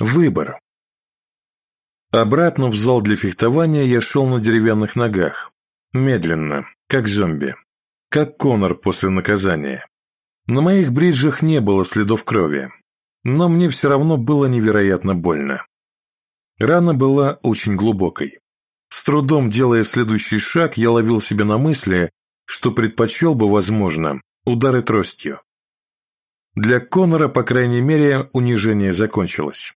Выбор. Обратно в зал для фехтования я шел на деревянных ногах. Медленно, как зомби. Как Конор после наказания. На моих бриджах не было следов крови. Но мне все равно было невероятно больно. Рана была очень глубокой. С трудом делая следующий шаг, я ловил себя на мысли, что предпочел бы, возможно, удары тростью. Для Конора, по крайней мере, унижение закончилось.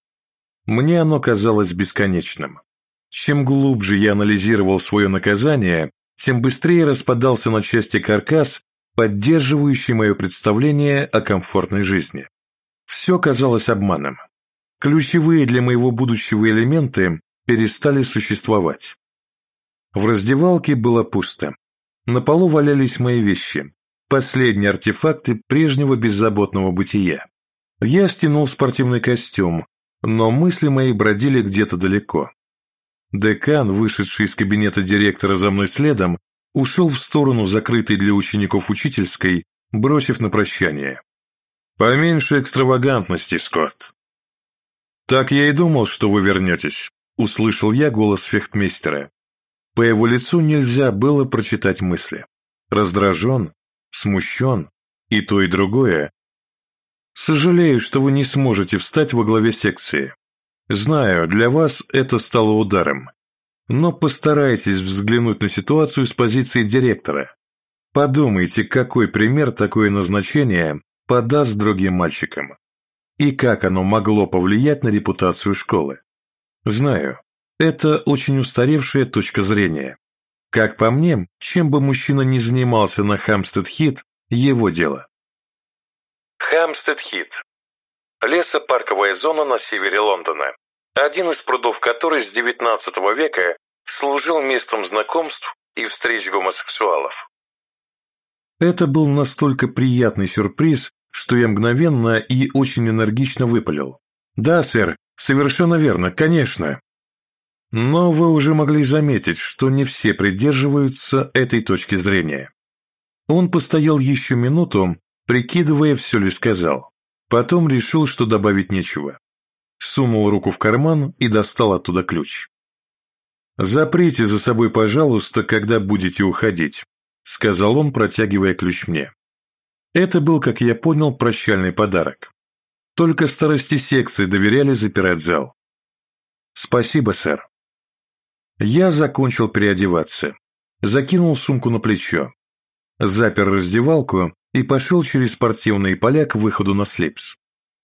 Мне оно казалось бесконечным. Чем глубже я анализировал свое наказание, тем быстрее распадался на части каркас, поддерживающий мое представление о комфортной жизни. Все казалось обманом. Ключевые для моего будущего элементы перестали существовать. В раздевалке было пусто. На полу валялись мои вещи, последние артефакты прежнего беззаботного бытия. Я стянул спортивный костюм, но мысли мои бродили где-то далеко. Декан, вышедший из кабинета директора за мной следом, ушел в сторону закрытой для учеников учительской, бросив на прощание. «Поменьше экстравагантности, Скотт». «Так я и думал, что вы вернетесь», — услышал я голос фехтмейстера. По его лицу нельзя было прочитать мысли. Раздражен, смущен и то, и другое Сожалею, что вы не сможете встать во главе секции. Знаю, для вас это стало ударом. Но постарайтесь взглянуть на ситуацию с позиции директора. Подумайте, какой пример такое назначение подаст другим мальчикам. И как оно могло повлиять на репутацию школы. Знаю, это очень устаревшая точка зрения. Как по мне, чем бы мужчина ни занимался на Хамстед-Хит, его дело. Хамстед-Хит. Лесопарковая зона на севере Лондона. Один из прудов которой с XIX века служил местом знакомств и встреч гомосексуалов. Это был настолько приятный сюрприз, что я мгновенно и очень энергично выпалил. «Да, сэр, совершенно верно, конечно». Но вы уже могли заметить, что не все придерживаются этой точки зрения. Он постоял еще минуту, прикидывая, все ли сказал. Потом решил, что добавить нечего. Сунул руку в карман и достал оттуда ключ. «Заприте за собой, пожалуйста, когда будете уходить», — сказал он, протягивая ключ мне. Это был, как я понял, прощальный подарок. Только старости секции доверяли запирать зал. «Спасибо, сэр». Я закончил переодеваться, закинул сумку на плечо, запер раздевалку и пошел через спортивные поля к выходу на слипс.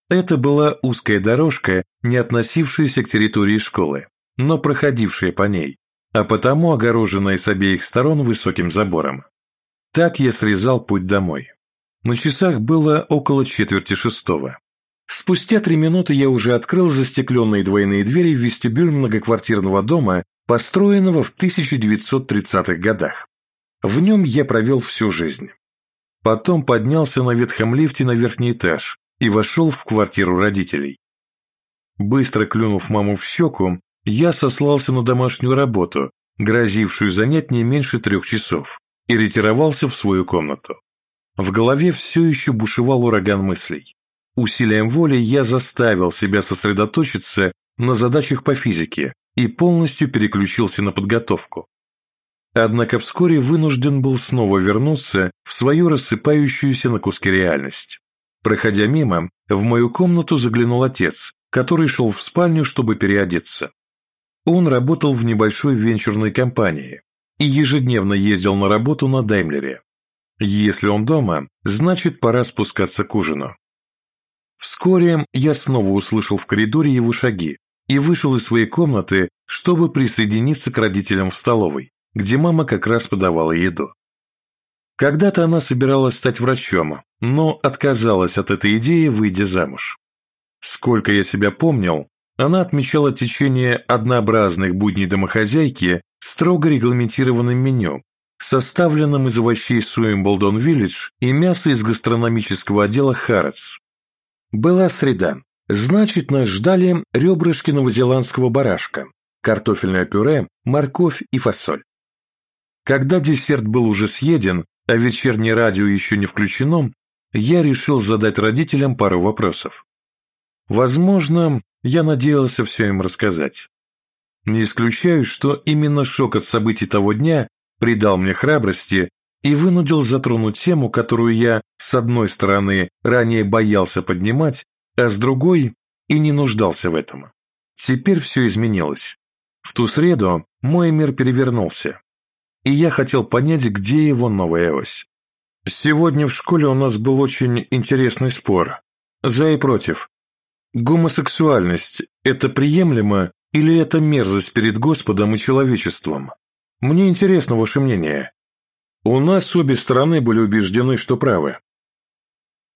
Это была узкая дорожка, не относившаяся к территории школы, но проходившая по ней, а потому огороженная с обеих сторон высоким забором. Так я срезал путь домой. На часах было около четверти шестого. Спустя три минуты я уже открыл застекленные двойные двери в вестибюль многоквартирного дома, построенного в 1930-х годах. В нем я провел всю жизнь. Потом поднялся на ветхом лифте на верхний этаж и вошел в квартиру родителей. Быстро клюнув маму в щеку, я сослался на домашнюю работу, грозившую занять не меньше трех часов, и ретировался в свою комнату. В голове все еще бушевал ураган мыслей. Усилием воли я заставил себя сосредоточиться на задачах по физике и полностью переключился на подготовку. Однако вскоре вынужден был снова вернуться в свою рассыпающуюся на куски реальность. Проходя мимо, в мою комнату заглянул отец, который шел в спальню, чтобы переодеться. Он работал в небольшой венчурной компании и ежедневно ездил на работу на Даймлере. Если он дома, значит пора спускаться к ужину. Вскоре я снова услышал в коридоре его шаги и вышел из своей комнаты, чтобы присоединиться к родителям в столовой где мама как раз подавала еду. Когда-то она собиралась стать врачом, но отказалась от этой идеи, выйдя замуж. Сколько я себя помнил, она отмечала течение однообразных будней домохозяйки строго регламентированным меню, составленным из овощей Суимблдон Виллидж и мяса из гастрономического отдела Харатс. Была среда, значит, нас ждали ребрышки новозеландского барашка, картофельное пюре, морковь и фасоль. Когда десерт был уже съеден, а вечернее радио еще не включено, я решил задать родителям пару вопросов. Возможно, я надеялся все им рассказать. Не исключаю, что именно шок от событий того дня придал мне храбрости и вынудил затронуть тему, которую я, с одной стороны, ранее боялся поднимать, а с другой и не нуждался в этом. Теперь все изменилось. В ту среду мой мир перевернулся, и я хотел понять, где его новая ось. Сегодня в школе у нас был очень интересный спор. За и против. Гомосексуальность – это приемлемо или это мерзость перед Господом и человечеством? Мне интересно ваше мнение. У нас обе стороны были убеждены, что правы.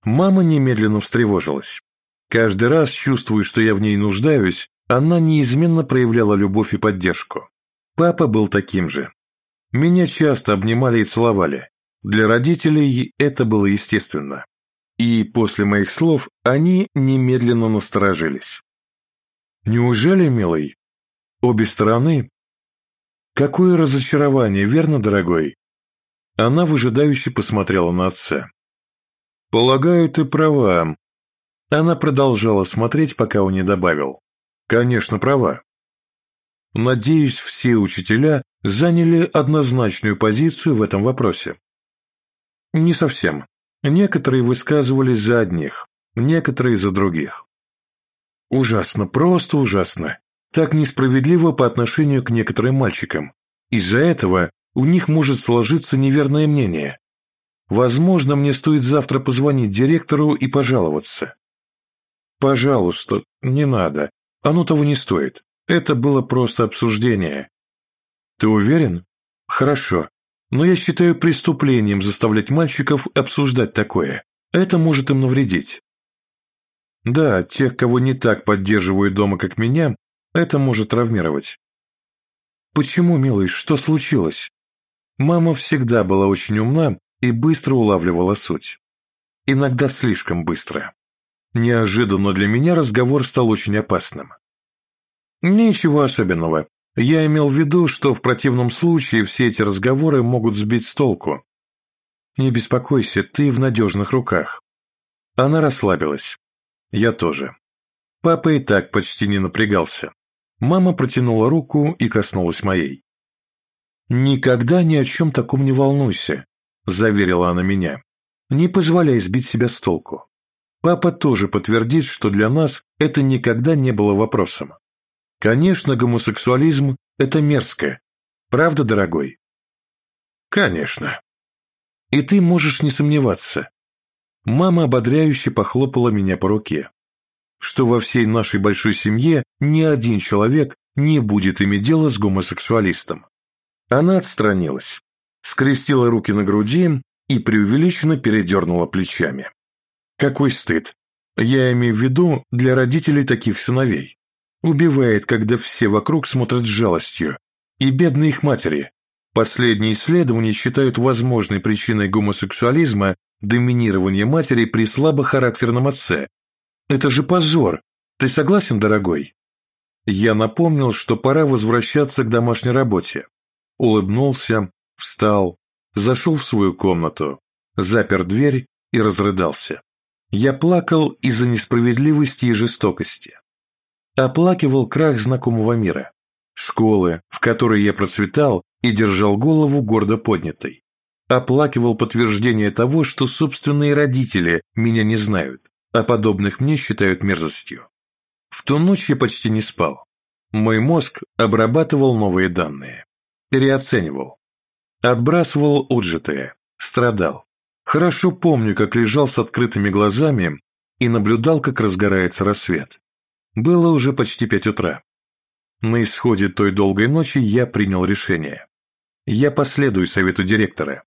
Мама немедленно встревожилась. Каждый раз, чувствуя, что я в ней нуждаюсь, она неизменно проявляла любовь и поддержку. Папа был таким же. Меня часто обнимали и целовали. Для родителей это было естественно. И после моих слов они немедленно насторожились. «Неужели, милый? Обе стороны?» «Какое разочарование, верно, дорогой?» Она выжидающе посмотрела на отца. «Полагаю, ты права». Она продолжала смотреть, пока он не добавил. «Конечно, права. Надеюсь, все учителя заняли однозначную позицию в этом вопросе. Не совсем. Некоторые высказывались за одних, некоторые за других. Ужасно, просто ужасно. Так несправедливо по отношению к некоторым мальчикам. Из-за этого у них может сложиться неверное мнение. Возможно, мне стоит завтра позвонить директору и пожаловаться. Пожалуйста, не надо. Оно того не стоит. Это было просто обсуждение. Ты уверен? Хорошо. Но я считаю преступлением заставлять мальчиков обсуждать такое. Это может им навредить. Да, тех, кого не так поддерживают дома, как меня, это может травмировать. Почему, милый, что случилось? Мама всегда была очень умна и быстро улавливала суть. Иногда слишком быстро. Неожиданно для меня разговор стал очень опасным. Ничего особенного. Я имел в виду, что в противном случае все эти разговоры могут сбить с толку. Не беспокойся, ты в надежных руках. Она расслабилась. Я тоже. Папа и так почти не напрягался. Мама протянула руку и коснулась моей. «Никогда ни о чем таком не волнуйся», – заверила она меня. «Не позволяй сбить себя с толку. Папа тоже подтвердит, что для нас это никогда не было вопросом. Конечно, гомосексуализм – это мерзко. Правда, дорогой? Конечно. И ты можешь не сомневаться. Мама ободряюще похлопала меня по руке. Что во всей нашей большой семье ни один человек не будет иметь дело с гомосексуалистом. Она отстранилась, скрестила руки на груди и преувеличенно передернула плечами. Какой стыд. Я имею в виду для родителей таких сыновей. Убивает, когда все вокруг смотрят с жалостью. И бедные их матери. Последние исследования считают возможной причиной гомосексуализма доминирование матери при слабохарактерном отце. Это же позор. Ты согласен, дорогой? Я напомнил, что пора возвращаться к домашней работе. Улыбнулся, встал, зашел в свою комнату, запер дверь и разрыдался. Я плакал из-за несправедливости и жестокости оплакивал крах знакомого мира, школы, в которой я процветал и держал голову гордо поднятой. Оплакивал подтверждение того, что собственные родители меня не знают, а подобных мне считают мерзостью. В ту ночь я почти не спал. Мой мозг обрабатывал новые данные, переоценивал, отбрасывал отжитое, страдал. Хорошо помню, как лежал с открытыми глазами и наблюдал, как разгорается рассвет. Было уже почти пять утра. На исходе той долгой ночи я принял решение. Я последую совету директора.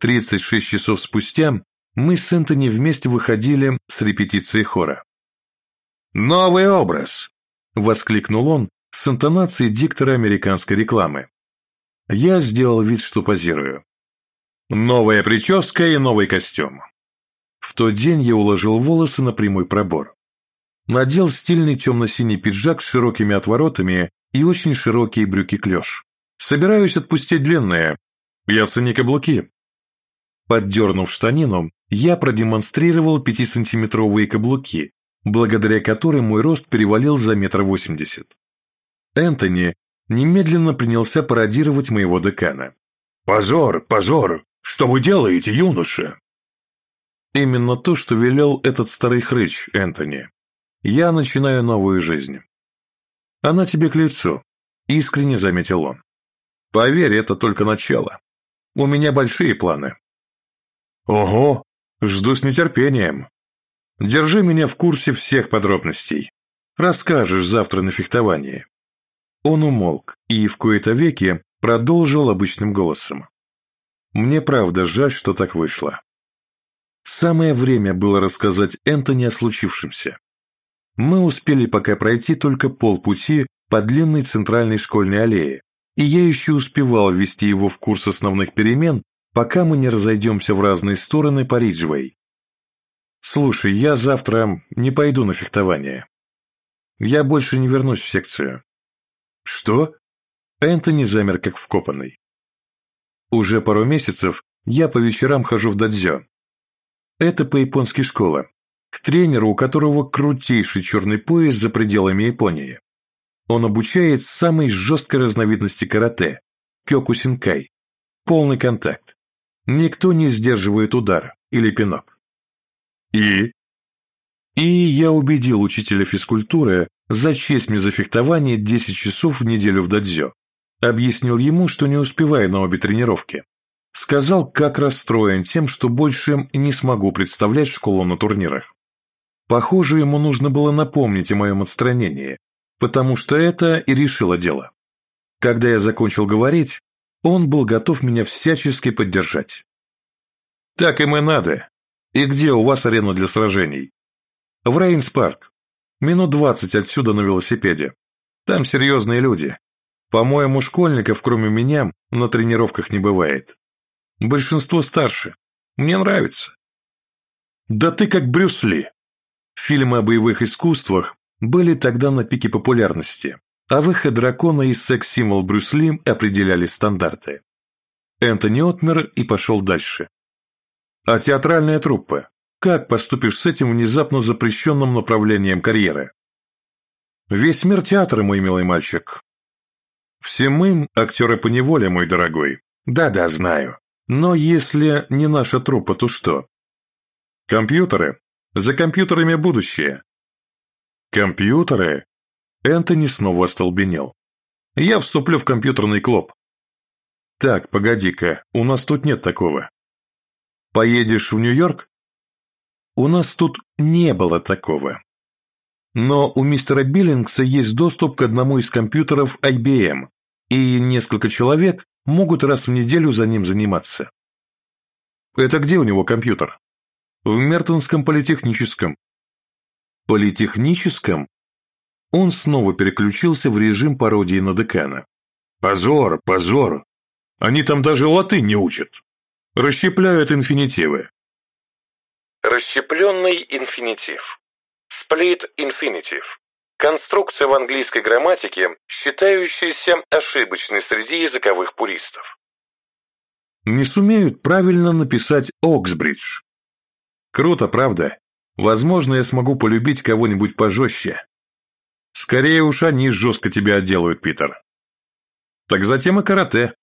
36 часов спустя мы с Энтони вместе выходили с репетиции хора. «Новый образ!» – воскликнул он с интонацией диктора американской рекламы. Я сделал вид, что позирую. «Новая прическа и новый костюм». В тот день я уложил волосы на прямой пробор. Надел стильный темно-синий пиджак с широкими отворотами и очень широкие брюки-клеш. Собираюсь отпустить длинные. Я цени каблуки. Поддернув штанину, я продемонстрировал пятисантиметровые каблуки, благодаря которой мой рост перевалил за метр восемьдесят. Энтони немедленно принялся пародировать моего декана. «Позор, позор! Что вы делаете, юноша?» Именно то, что велел этот старый хрыч, Энтони. Я начинаю новую жизнь. Она тебе к лицу, искренне заметил он. Поверь, это только начало. У меня большие планы. Ого, жду с нетерпением. Держи меня в курсе всех подробностей. Расскажешь завтра на фехтовании. Он умолк и в кои-то веки продолжил обычным голосом. Мне правда жаль, что так вышло. Самое время было рассказать Энтони о случившемся. Мы успели пока пройти только полпути по длинной центральной школьной аллее, и я еще успевал ввести его в курс основных перемен, пока мы не разойдемся в разные стороны по Риджвей. «Слушай, я завтра не пойду на фехтование. Я больше не вернусь в секцию». «Что?» Энтони замер как вкопанный. «Уже пару месяцев я по вечерам хожу в дадзё. Это по-японски школа, к тренеру, у которого крутейший черный пояс за пределами Японии. Он обучает самой жесткой разновидности карате – кёкусинкай. Полный контакт. Никто не сдерживает удар или пинок. И? И я убедил учителя физкультуры зачесть мне за фехтование 10 часов в неделю в дадзё. Объяснил ему, что не успеваю на обе тренировки. Сказал, как расстроен тем, что больше не смогу представлять школу на турнирах. Похоже, ему нужно было напомнить о моем отстранении, потому что это и решило дело. Когда я закончил говорить, он был готов меня всячески поддержать. «Так им и надо. И где у вас арена для сражений?» «В Рейнс-парк. Минут двадцать отсюда на велосипеде. Там серьезные люди. По-моему, школьников, кроме меня, на тренировках не бывает. Большинство старше. Мне нравится». «Да ты как Брюс Ли!» Фильмы о боевых искусствах были тогда на пике популярности, а выход дракона и секс-символ Брюс Ли определяли стандарты. Энтони отмер и пошел дальше. А театральная труппа? Как поступишь с этим внезапно запрещенным направлением карьеры? Весь мир театра, мой милый мальчик. Все мы актеры по неволе, мой дорогой. Да-да, знаю. Но если не наша труппа, то что? Компьютеры? За компьютерами будущее. Компьютеры? Энтони снова остолбенел. Я вступлю в компьютерный клуб. Так, погоди-ка, у нас тут нет такого. Поедешь в Нью-Йорк? У нас тут не было такого. Но у мистера Биллингса есть доступ к одному из компьютеров IBM, и несколько человек могут раз в неделю за ним заниматься. Это где у него компьютер? В Мертонском политехническом. Политехническом? Он снова переключился в режим пародии на декана. Позор, позор. Они там даже латынь не учат. Расщепляют инфинитивы. Расщепленный инфинитив. Split infinitive. Конструкция в английской грамматике, считающаяся ошибочной среди языковых пуристов. Не сумеют правильно написать Оксбридж. Круто, правда? Возможно, я смогу полюбить кого-нибудь пожестче. Скорее уж они жестко тебя отделают, Питер. Так затем и карате.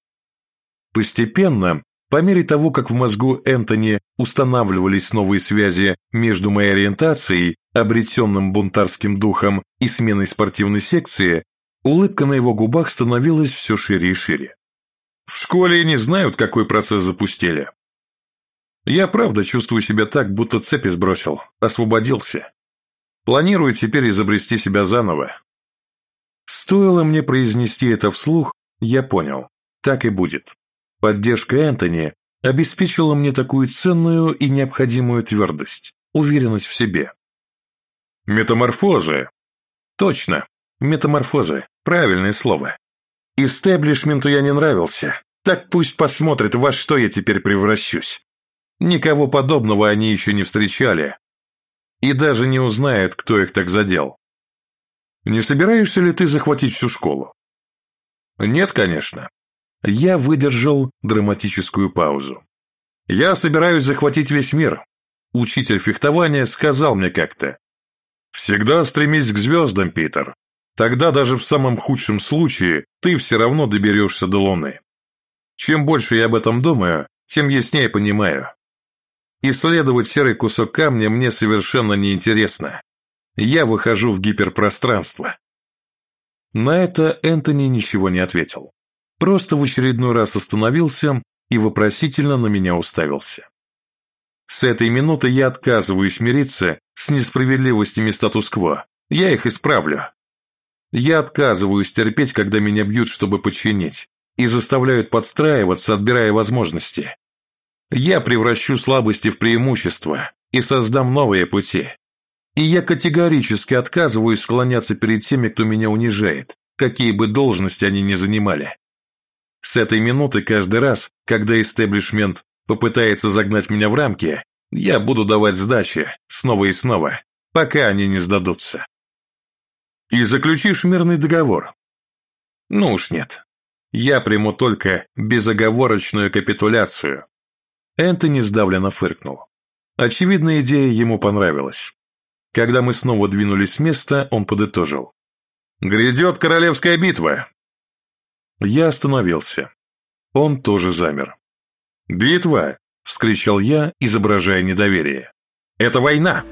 Постепенно, по мере того, как в мозгу Энтони устанавливались новые связи между моей ориентацией, обретенным бунтарским духом и сменой спортивной секции, улыбка на его губах становилась все шире и шире. В школе не знают, какой процесс запустили. Я правда чувствую себя так, будто цепи сбросил, освободился. Планирую теперь изобрести себя заново. Стоило мне произнести это вслух, я понял, так и будет. Поддержка Энтони обеспечила мне такую ценную и необходимую твердость, уверенность в себе. Метаморфозы. Точно, метаморфозы, правильное слово. Истеблишменту я не нравился, так пусть посмотрит, во что я теперь превращусь. Никого подобного они еще не встречали. И даже не узнают, кто их так задел. Не собираешься ли ты захватить всю школу? Нет, конечно. Я выдержал драматическую паузу. Я собираюсь захватить весь мир. Учитель фехтования сказал мне как-то. Всегда стремись к звездам, Питер. Тогда даже в самом худшем случае ты все равно доберешься до Луны. Чем больше я об этом думаю, тем яснее понимаю. Исследовать серый кусок камня мне совершенно неинтересно. Я выхожу в гиперпространство. На это Энтони ничего не ответил. Просто в очередной раз остановился и вопросительно на меня уставился. С этой минуты я отказываюсь мириться с несправедливостями статус-кво. Я их исправлю. Я отказываюсь терпеть, когда меня бьют, чтобы подчинить, и заставляют подстраиваться, отбирая возможности. Я превращу слабости в преимущество и создам новые пути. И я категорически отказываюсь склоняться перед теми, кто меня унижает, какие бы должности они ни занимали. С этой минуты каждый раз, когда истеблишмент попытается загнать меня в рамки, я буду давать сдачи снова и снова, пока они не сдадутся. И заключишь мирный договор? Ну уж нет. Я приму только безоговорочную капитуляцию. Энтони сдавленно фыркнул. Очевидно, идея ему понравилась. Когда мы снова двинулись с места, он подытожил. «Грядет королевская битва!» Я остановился. Он тоже замер. «Битва!» – вскричал я, изображая недоверие. «Это война!»